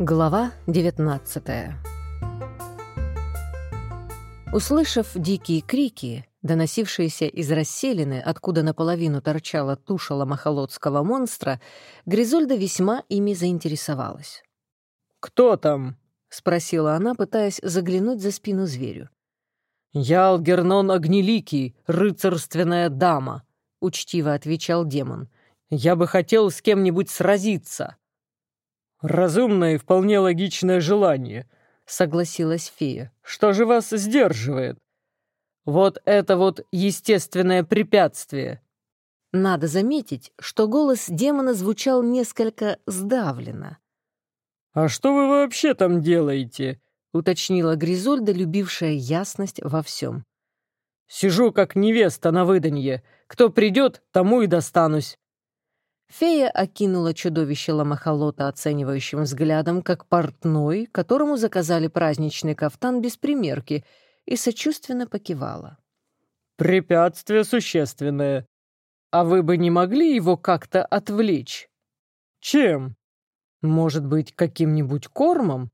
Глава 19 Услышав дикие крики, доносившиеся из расселины, откуда наполовину торчала туша ломохолодского монстра, Гризольда весьма ими заинтересовалась. «Кто там?» — спросила она, пытаясь заглянуть за спину зверю. «Я Алгернон Огнеликий, рыцарственная дама», — учтиво отвечал демон. «Я бы хотел с кем-нибудь сразиться». «Разумное и вполне логичное желание», — согласилась фея. «Что же вас сдерживает?» «Вот это вот естественное препятствие». Надо заметить, что голос демона звучал несколько сдавленно. «А что вы вообще там делаете?» — уточнила Гризольда, любившая ясность во всем. «Сижу, как невеста на выданье. Кто придет, тому и достанусь». Фея окинула чудовище ломахолота оценивающим взглядом, как портной, которому заказали праздничный кафтан без примерки, и сочувственно покивала. «Препятствие существенное. А вы бы не могли его как-то отвлечь?» «Чем? Может быть, каким-нибудь кормом?»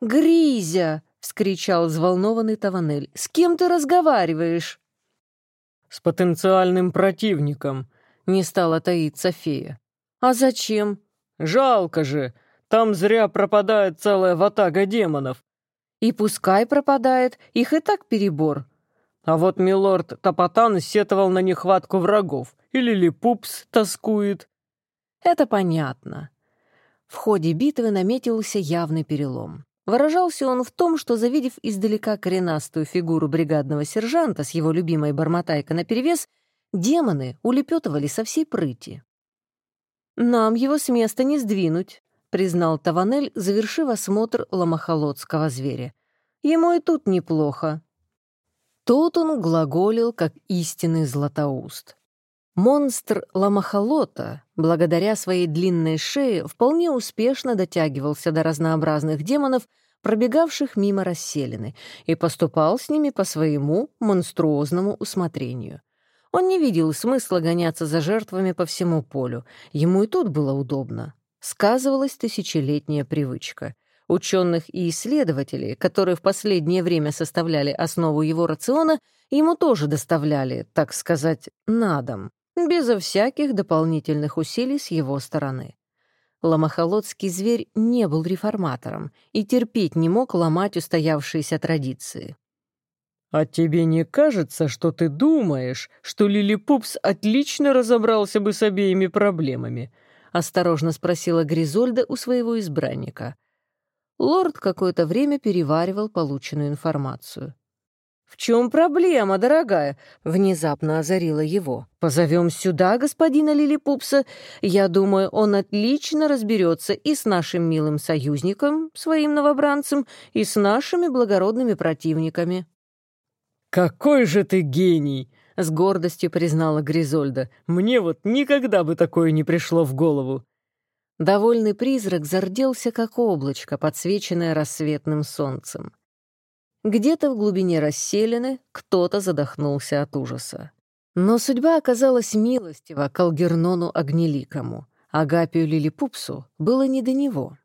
«Гризя!» — вскричал взволнованный Таванель. «С кем ты разговариваешь?» «С потенциальным противником», не стала таиться фея. «А зачем?» «Жалко же! Там зря пропадает целая ватага демонов». «И пускай пропадает, их и так перебор». А вот милорд Топотан сетовал на нехватку врагов. Или Липупс тоскует. Это понятно. В ходе битвы наметился явный перелом. Выражался он в том, что, завидев издалека коренастую фигуру бригадного сержанта с его любимой бормотайкой наперевес, Демоны улепетывали со всей прыти. «Нам его с места не сдвинуть», — признал Таванель, завершив осмотр ломохолодского зверя. «Ему и тут неплохо». Тут он глаголил, как истинный златоуст. Монстр ломохолота, благодаря своей длинной шее, вполне успешно дотягивался до разнообразных демонов, пробегавших мимо расселены, и поступал с ними по своему монструозному усмотрению — он не видел смысла гоняться за жертвами по всему полю. Ему и тут было удобно. Сказывалась тысячелетняя привычка. Ученых и исследователей, которые в последнее время составляли основу его рациона, ему тоже доставляли, так сказать, на дом, безо всяких дополнительных усилий с его стороны. Ломохолодский зверь не был реформатором и терпеть не мог ломать устоявшиеся традиции. «А тебе не кажется, что ты думаешь, что Лилипупс отлично разобрался бы с обеими проблемами?» — осторожно спросила Гризольда у своего избранника. Лорд какое-то время переваривал полученную информацию. «В чем проблема, дорогая?» — внезапно озарила его. «Позовем сюда господина Лилипупса. Я думаю, он отлично разберется и с нашим милым союзником, своим новобранцем, и с нашими благородными противниками». «Какой же ты гений!» — с гордостью признала Гризольда. «Мне вот никогда бы такое не пришло в голову». Довольный призрак зарделся, как облачко, подсвеченное рассветным солнцем. Где-то в глубине расселены кто-то задохнулся от ужаса. Но судьба оказалась милостива к Алгернону Огнеликому. Агапию Лилипупсу было не до него.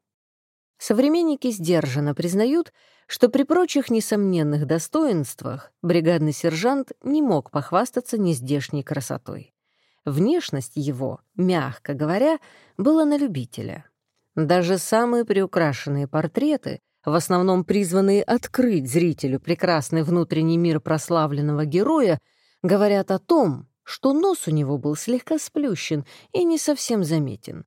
Современники сдержанно признают, что при прочих несомненных достоинствах бригадный сержант не мог похвастаться нездешней красотой. Внешность его, мягко говоря, была на любителя. Даже самые приукрашенные портреты, в основном призванные открыть зрителю прекрасный внутренний мир прославленного героя, говорят о том, что нос у него был слегка сплющен и не совсем заметен.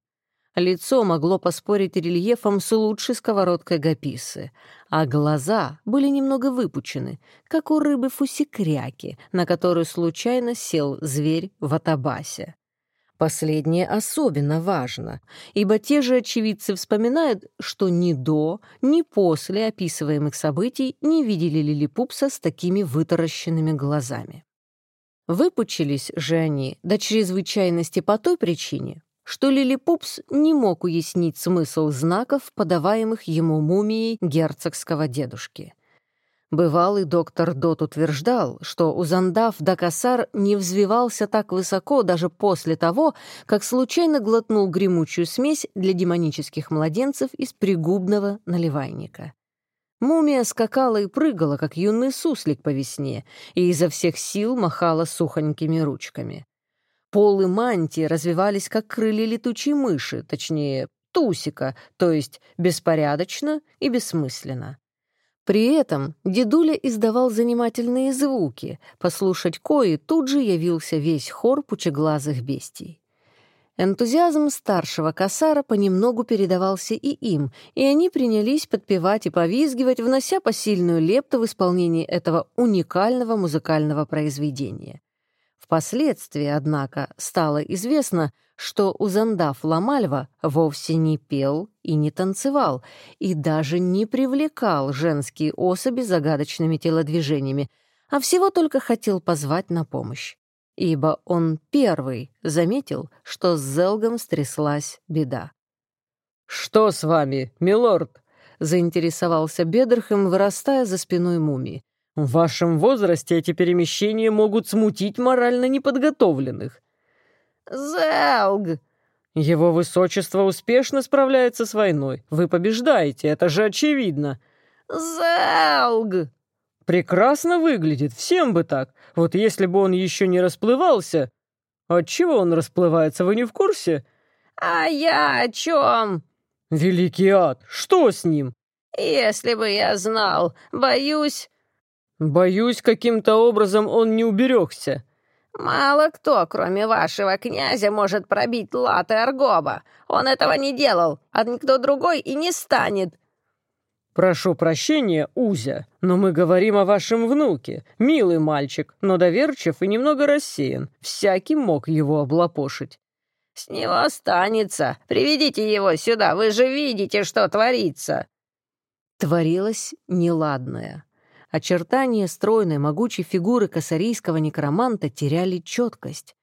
Лицо могло поспорить рельефом с лучшей сковородкой гаписы, а глаза были немного выпучены, как у рыбы фусикряки, на которую случайно сел зверь в атабасе. Последнее особенно важно, ибо те же очевидцы вспоминают, что ни до, ни после описываемых событий не видели лилипупса с такими вытаращенными глазами. Выпучились же они до чрезвычайности по той причине, что Лилипупс не мог уяснить смысл знаков, подаваемых ему мумией герцогского дедушки. Бывалый доктор Дот утверждал, что Узандав Дакасар не взвивался так высоко даже после того, как случайно глотнул гремучую смесь для демонических младенцев из пригубного наливайника. Мумия скакала и прыгала, как юный суслик по весне, и изо всех сил махала сухонькими ручками. Полы мантии развивались, как крылья летучей мыши, точнее, тусика, то есть беспорядочно и бессмысленно. При этом дедуля издавал занимательные звуки, послушать кои тут же явился весь хор пучеглазых бестий. Энтузиазм старшего косара понемногу передавался и им, и они принялись подпевать и повизгивать, внося посильную лепту в исполнении этого уникального музыкального произведения. Впоследствии, однако, стало известно, что Узандав Ламальва вовсе не пел и не танцевал, и даже не привлекал женские особи загадочными телодвижениями, а всего только хотел позвать на помощь. Ибо он первый заметил, что с Зелгом стряслась беда. «Что с вами, милорд?» — заинтересовался Бедрхем, вырастая за спиной мумии. «В вашем возрасте эти перемещения могут смутить морально неподготовленных». «Зелг!» «Его высочество успешно справляется с войной. Вы побеждаете, это же очевидно». «Зелг!» «Прекрасно выглядит, всем бы так. Вот если бы он еще не расплывался...» «Отчего он расплывается, вы не в курсе?» «А я о чем?» «Великий ад, что с ним?» «Если бы я знал, боюсь...» «Боюсь, каким-то образом он не уберегся». «Мало кто, кроме вашего князя, может пробить латы Аргоба. Он этого не делал, а никто другой и не станет». «Прошу прощения, Узя, но мы говорим о вашем внуке. Милый мальчик, но доверчив и немного рассеян. Всякий мог его облапошить». «С него останется. Приведите его сюда, вы же видите, что творится». Творилось неладное. Очертания стройной, могучей фигуры косарийского некроманта теряли четкость.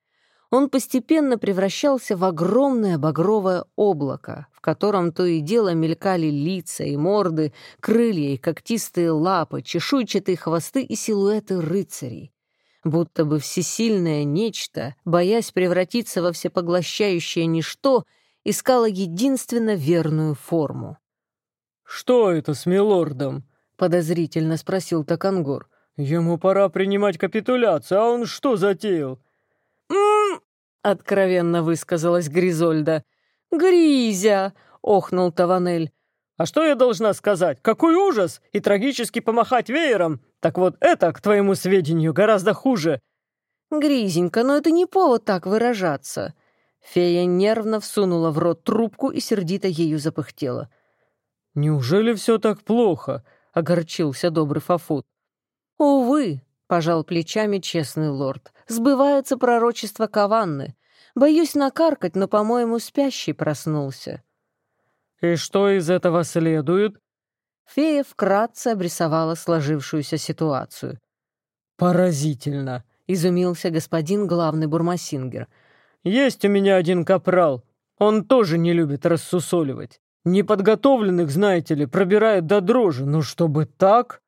Он постепенно превращался в огромное багровое облако, в котором то и дело мелькали лица и морды, крылья и когтистые лапы, чешуйчатые хвосты и силуэты рыцарей. Будто бы всесильное нечто, боясь превратиться во всепоглощающее ничто, искало единственно верную форму. «Что это с милордом?» — подозрительно спросил Такангор. «Ему пора принимать капитуляцию, а он что затеял?» «М-м-м!» откровенно высказалась Гризольда. «Гризя!» — охнул Таванель. «А что я должна сказать? Какой ужас! И трагически помахать веером! Так вот это, к твоему сведению, гораздо хуже!» «Гризенька, но это не повод так выражаться!» Фея нервно всунула в рот трубку и сердито ею запыхтела. «Неужели все так плохо?» Огорчился добрый Фафут. «Увы», — пожал плечами честный лорд, — «сбывается пророчество Каванны. Боюсь накаркать, но, по-моему, спящий проснулся». «И что из этого следует?» Фея вкратце обрисовала сложившуюся ситуацию. «Поразительно», — изумился господин главный бурмасингер. «Есть у меня один капрал. Он тоже не любит рассусоливать. Неподготовленных, знаете ли, пробирает до дрожи, но чтобы так?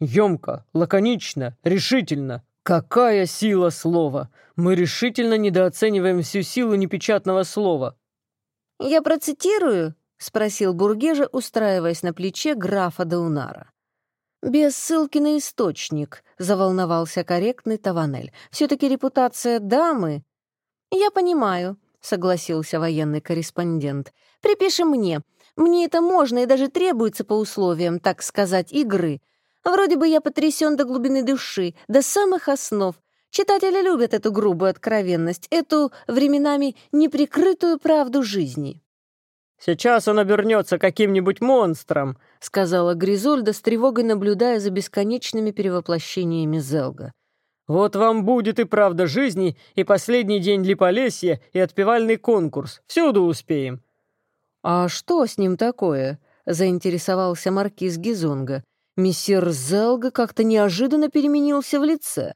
Емко, лаконично, решительно. Какая сила слова! Мы решительно недооцениваем всю силу непечатного слова. «Я процитирую?» — спросил Бургежа, устраиваясь на плече графа Даунара. «Без ссылки на источник», — заволновался корректный Таванель. «Все-таки репутация дамы...» «Я понимаю», — согласился военный корреспондент. «Припиши мне. Мне это можно и даже требуется по условиям, так сказать, игры. Вроде бы я потрясен до глубины души, до самых основ. Читатели любят эту грубую откровенность, эту, временами, неприкрытую правду жизни. «Сейчас он обернется каким-нибудь монстром», — сказала Гризольда с тревогой, наблюдая за бесконечными перевоплощениями Зелга. «Вот вам будет и правда жизни, и последний день Липолесья, и отпевальный конкурс. Всюду успеем. «А что с ним такое?» — заинтересовался маркиз Гизонга. Мессир Зелга как-то неожиданно переменился в лице.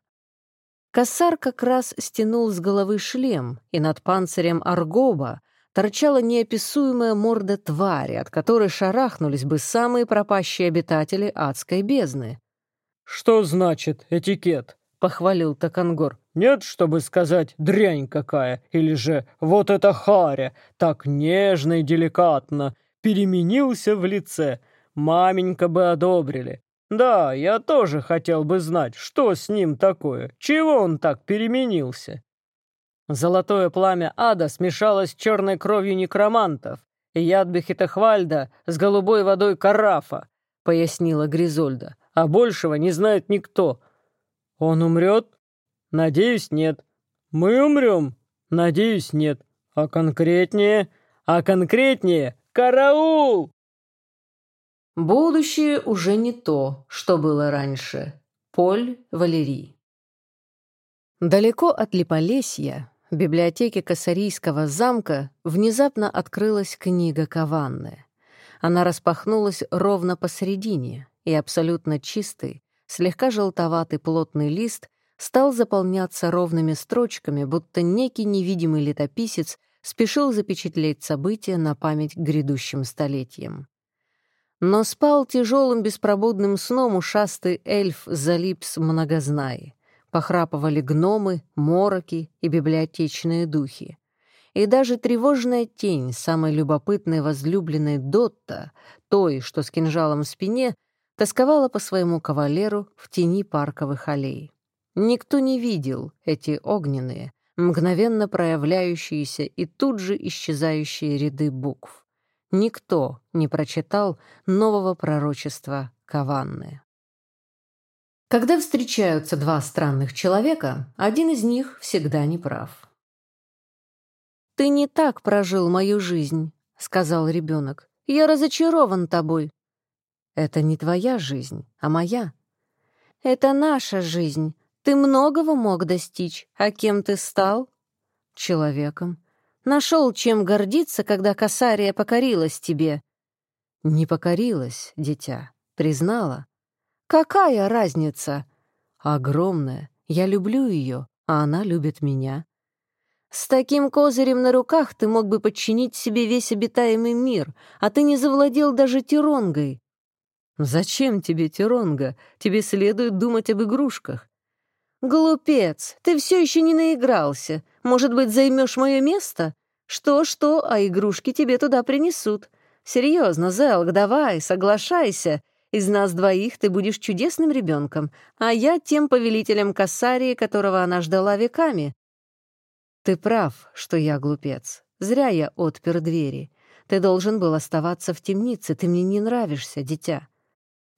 Косар как раз стянул с головы шлем, и над панцирем Аргоба торчала неописуемая морда твари, от которой шарахнулись бы самые пропащие обитатели адской бездны. «Что значит этикет?» — похвалил Такангор. «Нет, чтобы сказать «дрянь какая» или же «вот это харя», так нежно и деликатно, переменился в лице. Маменька бы одобрили. Да, я тоже хотел бы знать, что с ним такое, чего он так переменился». Золотое пламя ада смешалось с черной кровью некромантов, и яд Бехитахвальда с голубой водой карафа, пояснила Гризольда а большего не знает никто. Он умрет? Надеюсь, нет. Мы умрем? Надеюсь, нет. А конкретнее? А конкретнее? Караул! Будущее уже не то, что было раньше. Поль Валерий. Далеко от Липолесья, в библиотеке Косарийского замка, внезапно открылась книга Каванны. Она распахнулась ровно посередине и абсолютно чистый, слегка желтоватый плотный лист стал заполняться ровными строчками, будто некий невидимый летописец спешил запечатлеть события на память грядущим столетиям. Но спал тяжелым беспробудным сном ушастый эльф Залипс многознаи. Похрапывали гномы, мороки и библиотечные духи. И даже тревожная тень самой любопытной возлюбленной Дотта, той, что с кинжалом в спине, тосковала по своему кавалеру в тени парковых аллей. Никто не видел эти огненные, мгновенно проявляющиеся и тут же исчезающие ряды букв. Никто не прочитал нового пророчества Каванны. Когда встречаются два странных человека, один из них всегда не прав. «Ты не так прожил мою жизнь», — сказал ребенок. «Я разочарован тобой. Это не твоя жизнь, а моя. Это наша жизнь. Ты многого мог достичь. А кем ты стал? Человеком. Нашел чем гордиться, когда Касария покорилась тебе. Не покорилась, дитя. Признала. Какая разница? Огромная. Я люблю ее, а она любит меня. С таким козырем на руках ты мог бы подчинить себе весь обитаемый мир, а ты не завладел даже Тиронгой. «Зачем тебе Тиронга? Тебе следует думать об игрушках». «Глупец, ты все еще не наигрался. Может быть, займешь мое место? Что-что, а игрушки тебе туда принесут. Серьезно, Зелг, давай, соглашайся. Из нас двоих ты будешь чудесным ребенком, а я тем повелителем Кассарии, которого она ждала веками». «Ты прав, что я глупец. Зря я отпер двери. Ты должен был оставаться в темнице, ты мне не нравишься, дитя».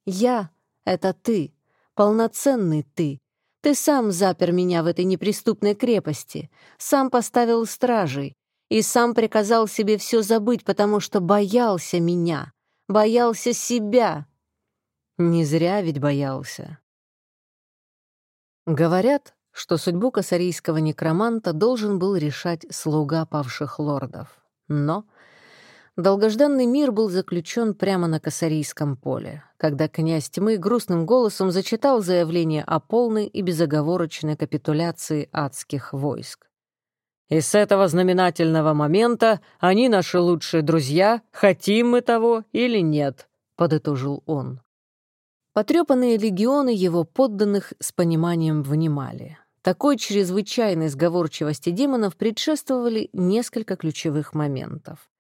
Я — это ты, полноценный ты. Ты сам запер меня в этой неприступной крепости, сам поставил стражей и сам приказал себе все забыть, потому что боялся меня, боялся себя. Не зря ведь боялся. Говорят, что судьбу косарийского некроманта должен был решать слуга павших лордов. Но Долгожданный мир был заключен прямо на Косарийском поле, когда князь тьмы грустным голосом зачитал заявление о полной и безоговорочной капитуляции адских войск. «И с этого знаменательного момента они наши лучшие друзья, хотим мы того или нет», — подытожил он. Потрепанные легионы его подданных с пониманием внимали. Такой чрезвычайной сговорчивости демонов предшествовали несколько ключевых моментов.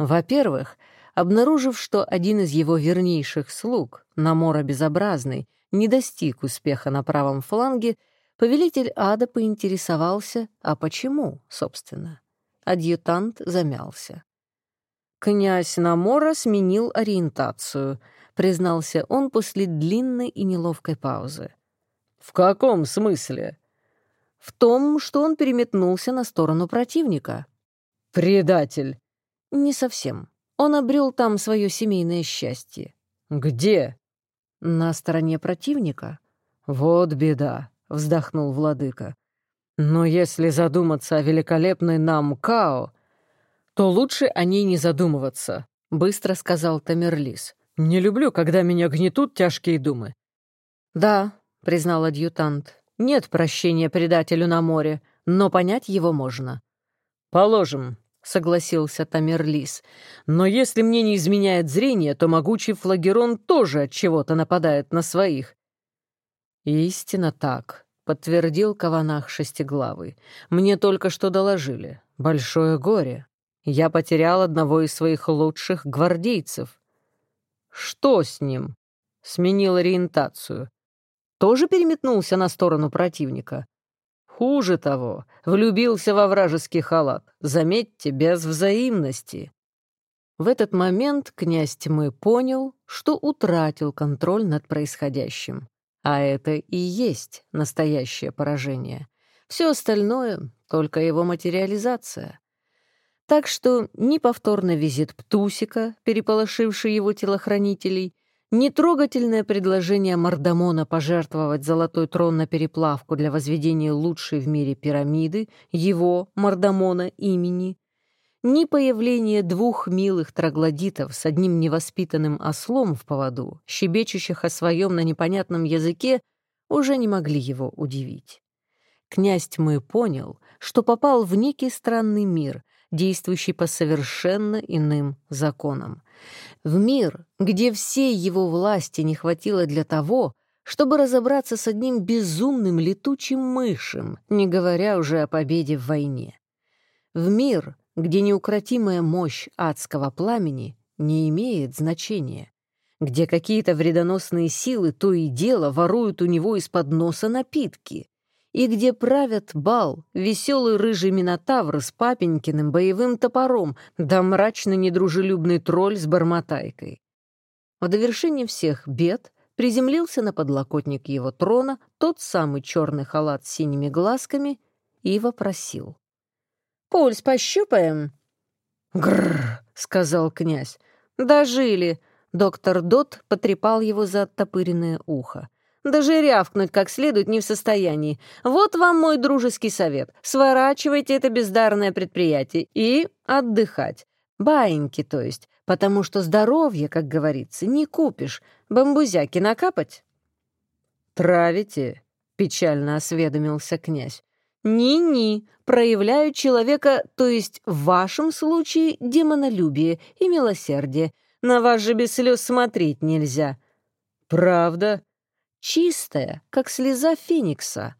Во-первых, обнаружив, что один из его вернейших слуг, Намора Безобразный, не достиг успеха на правом фланге, повелитель ада поинтересовался, а почему, собственно. Адъютант замялся. «Князь Намора сменил ориентацию», — признался он после длинной и неловкой паузы. «В каком смысле?» «В том, что он переметнулся на сторону противника». «Предатель!» «Не совсем. Он обрел там свое семейное счастье». «Где?» «На стороне противника». «Вот беда», — вздохнул владыка. «Но если задуматься о великолепной нам Као, то лучше о ней не задумываться», — быстро сказал Тамерлис. «Не люблю, когда меня гнетут тяжкие думы». «Да», — признал адъютант, — «нет прощения предателю на море, но понять его можно». «Положим, — согласился Тамерлис. «Но если мне не изменяет зрение, то могучий флагерон тоже от чего-то нападает на своих». «Истинно так», — подтвердил Каванах Шестиглавый. «Мне только что доложили. Большое горе. Я потерял одного из своих лучших гвардейцев». «Что с ним?» Сменил ориентацию. Тоже переметнулся на сторону противника. Хуже того, влюбился во вражеский халат. Заметьте, без взаимности. В этот момент князь тьмы понял, что утратил контроль над происходящим. А это и есть настоящее поражение. Все остальное — только его материализация. Так что ни повторный визит Птусика, переполошивший его телохранителей, Нетрогательное предложение Мардамона пожертвовать золотой трон на переплавку для возведения лучшей в мире пирамиды, его, Мардамона, имени, ни появление двух милых троглодитов с одним невоспитанным ослом в поводу, щебечущих о своем на непонятном языке, уже не могли его удивить. Князь тьмы понял, что попал в некий странный мир, действующий по совершенно иным законам. В мир, где всей его власти не хватило для того, чтобы разобраться с одним безумным летучим мышем, не говоря уже о победе в войне. В мир, где неукротимая мощь адского пламени не имеет значения, где какие-то вредоносные силы то и дело воруют у него из-под носа напитки, и где правят бал, веселый рыжий минотавр с папенькиным боевым топором, да мрачно недружелюбный тролль с бармотайкой. В довершение всех бед приземлился на подлокотник его трона тот самый черный халат с синими глазками и вопросил. «Пульс пощупаем?» «Грррр», — сказал князь. «Дожили». Доктор Дот потрепал его за оттопыренное ухо. Даже рявкнуть как следует не в состоянии. Вот вам мой дружеский совет. Сворачивайте это бездарное предприятие и отдыхать. Баиньки, то есть. Потому что здоровье, как говорится, не купишь. Бамбузяки накапать? «Травите?» — печально осведомился князь. «Ни-ни, проявляю человека, то есть в вашем случае демонолюбие и милосердие. На вас же без слез смотреть нельзя». «Правда?» Чистая, как слеза феникса.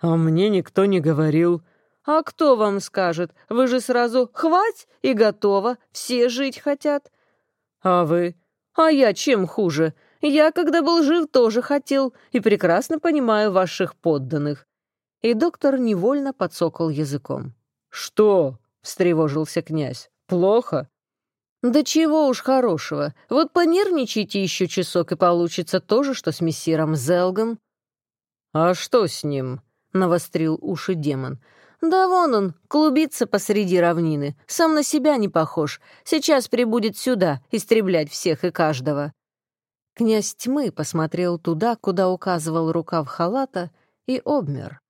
А мне никто не говорил. А кто вам скажет? Вы же сразу «хвать» и готово, все жить хотят. А вы? А я чем хуже? Я, когда был жив, тоже хотел и прекрасно понимаю ваших подданных. И доктор невольно подсокал языком. «Что?» — встревожился князь. «Плохо?» «Да чего уж хорошего. Вот понервничайте еще часок, и получится то же, что с мессиром Зелгом». «А что с ним?» — навострил уши демон. «Да вон он, клубится посреди равнины. Сам на себя не похож. Сейчас прибудет сюда, истреблять всех и каждого». Князь тьмы посмотрел туда, куда указывал рукав халата, и обмер.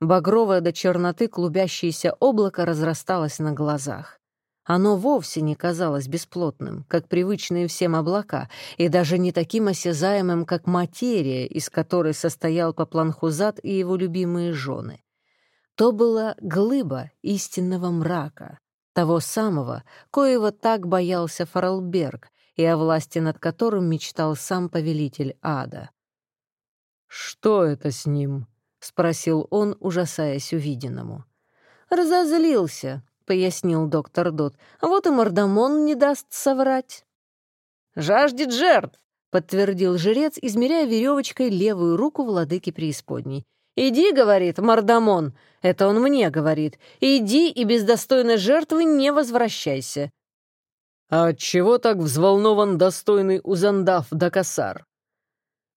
Багровое до черноты клубящееся облако разрасталось на глазах. Оно вовсе не казалось бесплотным, как привычные всем облака, и даже не таким осязаемым, как материя, из которой состоял Попланхузат и его любимые жены. То была глыба истинного мрака, того самого, коего так боялся Фаралберг, и о власти над которым мечтал сам повелитель ада. «Что это с ним?» — спросил он, ужасаясь увиденному. «Разозлился», — пояснил доктор Дот. «Вот и мордомон не даст соврать». «Жаждет жертв», — подтвердил жрец, измеряя веревочкой левую руку владыки преисподней. «Иди, — говорит мордомон, — это он мне говорит, — иди и без достойной жертвы не возвращайся». «А чего так взволнован достойный Узандав Дакасар?»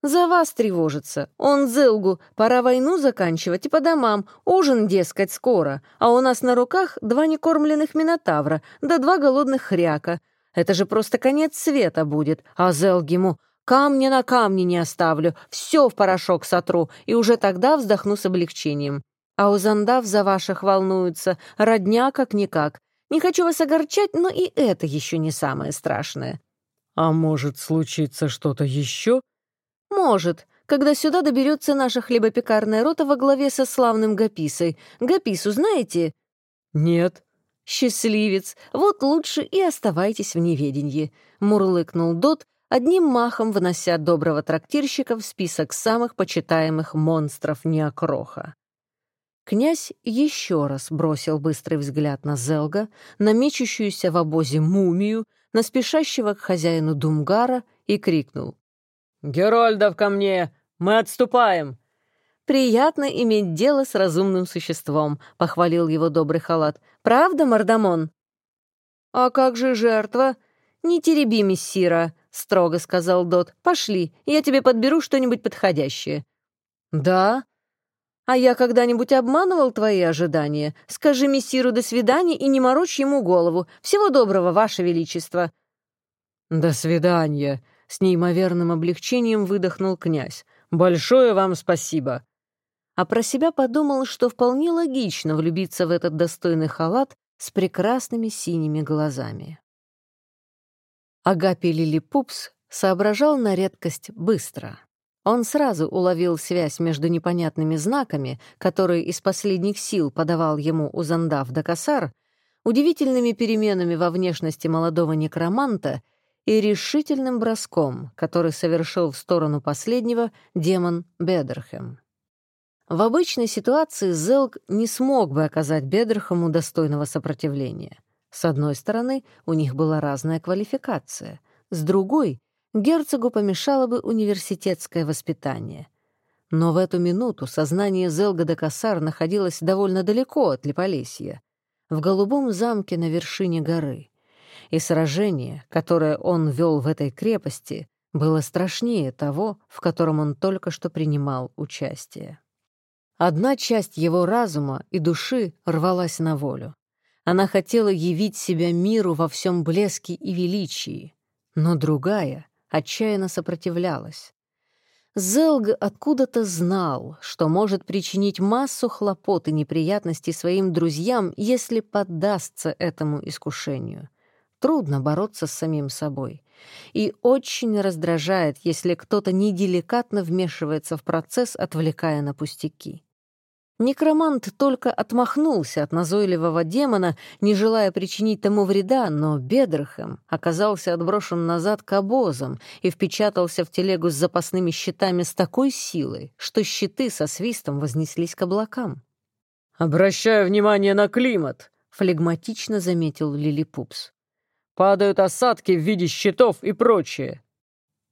«За вас тревожится. Он Зелгу. Пора войну заканчивать и по домам. Ужин, дескать, скоро. А у нас на руках два некормленных минотавра, да два голодных хряка. Это же просто конец света будет. А Зелгиму камня на камне не оставлю, все в порошок сотру, и уже тогда вздохну с облегчением. А у Зандав за ваших волнуются, родня как-никак. Не хочу вас огорчать, но и это еще не самое страшное». «А может случиться что-то еще?» «Может, когда сюда доберется наша хлебопекарная рота во главе со славным Гаписой. Гапису знаете?» «Нет». «Счастливец, вот лучше и оставайтесь в неведении», — мурлыкнул Дот, одним махом внося доброго трактирщика в список самых почитаемых монстров Неокроха. Князь еще раз бросил быстрый взгляд на Зелга, на мечущуюся в обозе мумию, на спешащего к хозяину Думгара и крикнул. «Герольдов ко мне! Мы отступаем!» «Приятно иметь дело с разумным существом», — похвалил его добрый халат. «Правда, Мардамон?» «А как же жертва?» «Не тереби, мессира», — строго сказал Дот. «Пошли, я тебе подберу что-нибудь подходящее». «Да?» «А я когда-нибудь обманывал твои ожидания? Скажи мессиру «до свидания» и не морочь ему голову. Всего доброго, ваше величество». «До свидания», — с неимоверным облегчением выдохнул князь. «Большое вам спасибо». А про себя подумал, что вполне логично влюбиться в этот достойный халат с прекрасными синими глазами. Агапи Лилипупс соображал на редкость быстро. Он сразу уловил связь между непонятными знаками, которые из последних сил подавал ему Узандав Дакасар, удивительными переменами во внешности молодого некроманта и решительным броском, который совершил в сторону последнего демон Бедерхем. В обычной ситуации Зелг не смог бы оказать Бедерхему достойного сопротивления. С одной стороны, у них была разная квалификация, с другой герцогу помешало бы университетское воспитание. Но в эту минуту сознание Зелга де Кассар находилось довольно далеко от Липолесья, в голубом замке на вершине горы. И сражение, которое он вел в этой крепости, было страшнее того, в котором он только что принимал участие. Одна часть его разума и души рвалась на волю. Она хотела явить себя миру во всем блеске и величии, но другая — отчаянно сопротивлялась. Зелг откуда-то знал, что может причинить массу хлопот и неприятностей своим друзьям, если поддастся этому искушению. Трудно бороться с самим собой. И очень раздражает, если кто-то неделикатно вмешивается в процесс, отвлекая на пустяки. Некромант только отмахнулся от назойливого демона, не желая причинить тому вреда, но Бедрахем оказался отброшен назад к обозам и впечатался в телегу с запасными щитами с такой силой, что щиты со свистом вознеслись к облакам. «Обращаю внимание на климат», — флегматично заметил Лилипупс. «Падают осадки в виде щитов и прочее».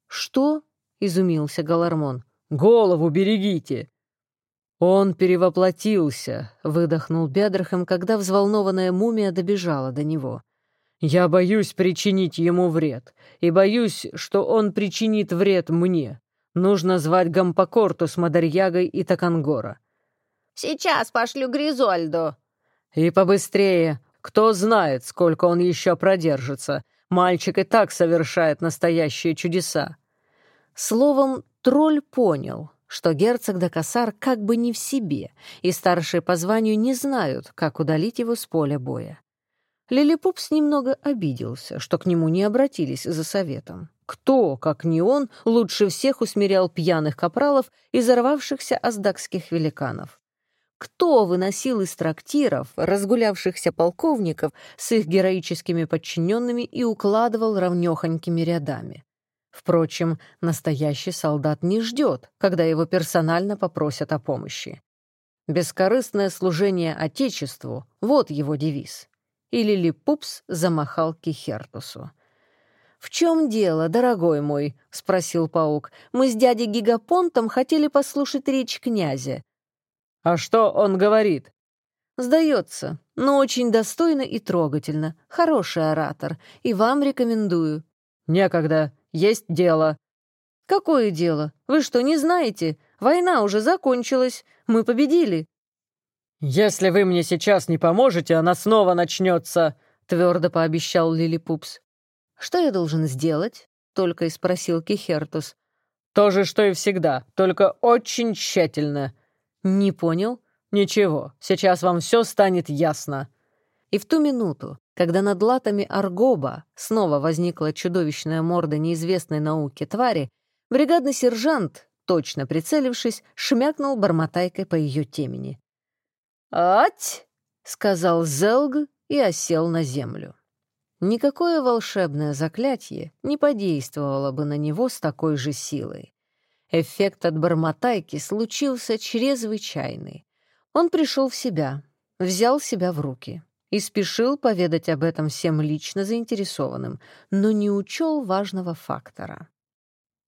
«Что?» — изумился Галармон. «Голову берегите!» «Он перевоплотился», — выдохнул Бедрахем, когда взволнованная мумия добежала до него. «Я боюсь причинить ему вред, и боюсь, что он причинит вред мне. Нужно звать Гампокорту с Мадарьягой и Такангора». «Сейчас пошлю Гризольду». «И побыстрее. Кто знает, сколько он еще продержится. Мальчик и так совершает настоящие чудеса». Словом, тролль понял, что герцог де Кассар как бы не в себе, и старшие по званию не знают, как удалить его с поля боя. Лилипупс немного обиделся, что к нему не обратились за советом. Кто, как не он, лучше всех усмирял пьяных капралов и взорвавшихся аздакских великанов? Кто выносил из трактиров разгулявшихся полковников с их героическими подчиненными и укладывал равнёхонькими рядами? Впрочем, настоящий солдат не ждет, когда его персонально попросят о помощи. Бескорыстное служение Отечеству — вот его девиз. И Лилипупс замахал Кихертусу. «В чем дело, дорогой мой?» — спросил паук. «Мы с дядей Гигапонтом хотели послушать речь князя». «А что он говорит?» «Сдается, но очень достойно и трогательно. Хороший оратор, и вам рекомендую». «Некогда. Есть дело». «Какое дело? Вы что, не знаете? Война уже закончилась. Мы победили». «Если вы мне сейчас не поможете, она снова начнется», — твердо пообещал Лилипупс. «Что я должен сделать?» — только и спросил Кихертус. «То же, что и всегда, только очень тщательно». «Не понял?» «Ничего, сейчас вам все станет ясно». И в ту минуту, когда над латами Аргоба снова возникла чудовищная морда неизвестной науки твари, бригадный сержант, точно прицелившись, шмякнул бормотайкой по ее темени. «Ать!» — сказал Зелг и осел на землю. никакое волшебное заклятие не подействовало бы на него с такой же силой. Эффект от бормотайки случился чрезвычайный. Он пришел в себя, взял себя в руки и спешил поведать об этом всем лично заинтересованным, но не учел важного фактора.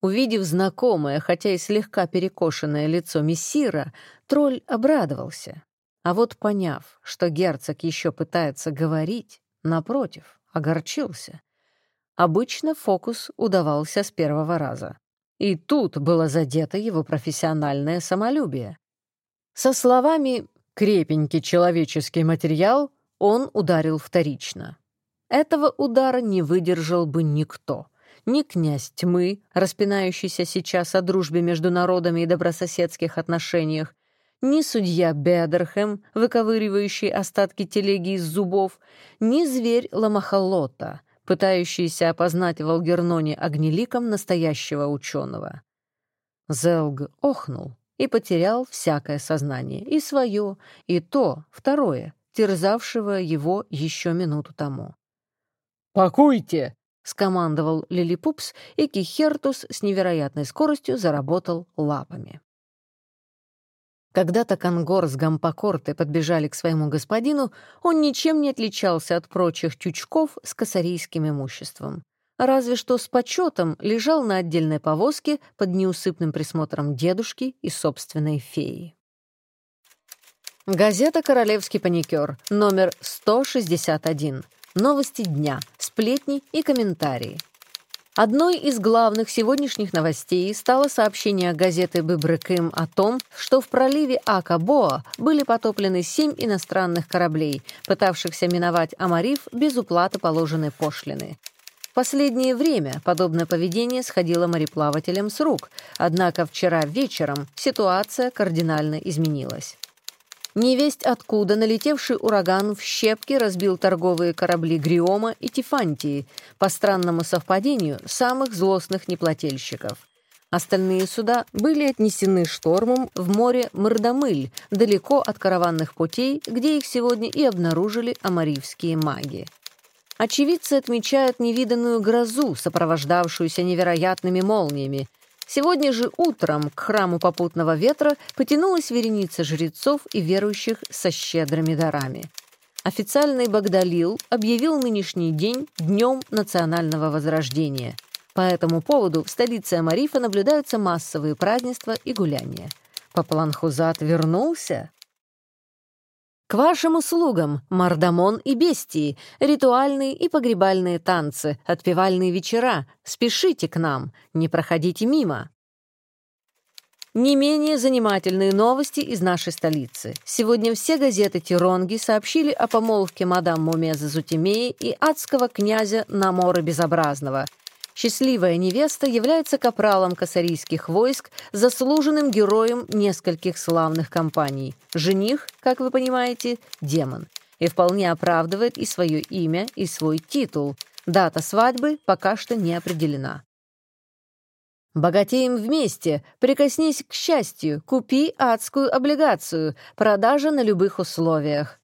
Увидев знакомое, хотя и слегка перекошенное лицо мессира, тролль обрадовался. А вот поняв, что герцог еще пытается говорить, напротив, огорчился. Обычно фокус удавался с первого раза. И тут было задето его профессиональное самолюбие. Со словами «крепенький человеческий материал» он ударил вторично. Этого удара не выдержал бы никто. Ни князь тьмы, распинающийся сейчас о дружбе между народами и добрососедских отношениях, ни судья Бедерхэм, выковыривающий остатки телеги из зубов, ни зверь Ламахалота, пытающийся опознать в Алгерноне огнеликом настоящего ученого. Зелг охнул и потерял всякое сознание, и свое, и то, второе, терзавшего его еще минуту тому. «Пакуйте!» — скомандовал Лилипупс, и Кихертус с невероятной скоростью заработал лапами. Когда Такангор с Гампакорты подбежали к своему господину, он ничем не отличался от прочих тючков с косарийским имуществом. Разве что с почетом лежал на отдельной повозке под неусыпным присмотром дедушки и собственной феи. Газета «Королевский паникер», номер 161. Новости дня, сплетни и комментарии. Одной из главных сегодняшних новостей стало сообщение газеты «Быбрыкым» о том, что в проливе Акабоа были потоплены семь иностранных кораблей, пытавшихся миновать Амариф без уплаты положенной пошлины. В последнее время подобное поведение сходило мореплавателям с рук, однако вчера вечером ситуация кардинально изменилась. Невесть откуда налетевший ураган в щепки разбил торговые корабли Гриома и Тифантии, по странному совпадению, самых злостных неплательщиков. Остальные суда были отнесены штормом в море Мырдамыль, далеко от караванных путей, где их сегодня и обнаружили амаривские маги. Очевидцы отмечают невиданную грозу, сопровождавшуюся невероятными молниями, Сегодня же утром к храму попутного ветра потянулась вереница жрецов и верующих со щедрыми дарами. Официальный Багдалил объявил нынешний день Днем национального возрождения. По этому поводу в столице Амарифа наблюдаются массовые празднества и гуляния. Папаланхузат вернулся? К вашим услугам, мордамон и бестии, ритуальные и погребальные танцы, отпевальные вечера. Спешите к нам, не проходите мимо. Не менее занимательные новости из нашей столицы. Сегодня все газеты Тиронги сообщили о помолвке мадам Мумеза Зутимеи и адского князя Намора Безобразного — Счастливая невеста является капралом косарийских войск, заслуженным героем нескольких славных кампаний. Жених, как вы понимаете, демон. И вполне оправдывает и свое имя, и свой титул. Дата свадьбы пока что не определена. Богатеем вместе, прикоснись к счастью, купи адскую облигацию, продажа на любых условиях.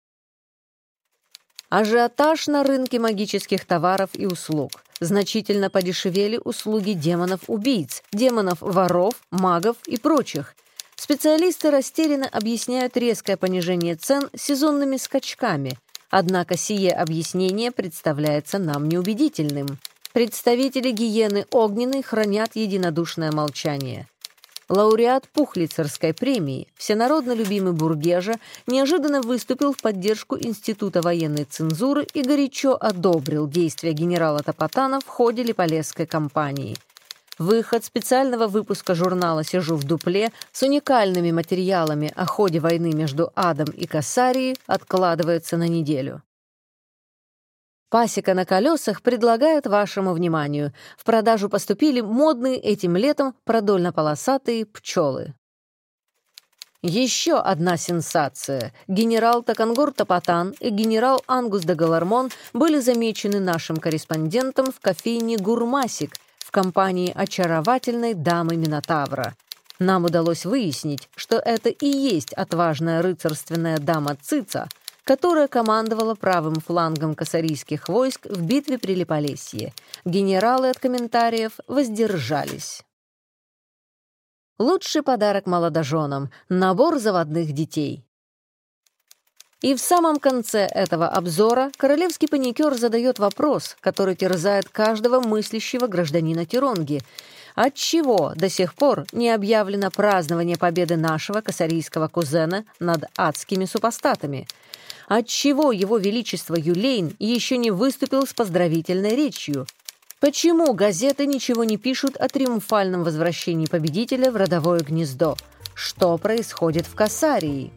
Ажиотаж на рынке магических товаров и услуг. Значительно подешевели услуги демонов-убийц, демонов-воров, магов и прочих. Специалисты растерянно объясняют резкое понижение цен сезонными скачками, однако сие объяснение представляется нам неубедительным. Представители гиены огненной хранят единодушное молчание. Лауреат Пухлицерской премии, всенародно любимый Бургежа, неожиданно выступил в поддержку Института военной цензуры и горячо одобрил действия генерала Топотана в ходе Липолесской кампании. Выход специального выпуска журнала «Сижу в дупле» с уникальными материалами о ходе войны между Адом и Кассарией откладывается на неделю. Пасека на колесах предлагает вашему вниманию. В продажу поступили модные этим летом продольно-полосатые пчелы. Еще одна сенсация. Генерал Такангор Тапатан и генерал Ангус де Галармон были замечены нашим корреспондентом в кофейне «Гурмасик» в компании очаровательной дамы Минотавра. Нам удалось выяснить, что это и есть отважная рыцарственная дама Цица — которая командовала правым флангом косарийских войск в битве при Липолесье. Генералы от комментариев воздержались. Лучший подарок молодоженам — набор заводных детей. И в самом конце этого обзора королевский паникер задает вопрос, который терзает каждого мыслящего гражданина Тиронги. Отчего до сих пор не объявлено празднование победы нашего косарийского кузена над адскими супостатами? Отчего его величество Юлейн еще не выступил с поздравительной речью? Почему газеты ничего не пишут о триумфальном возвращении победителя в родовое гнездо? Что происходит в Касарии?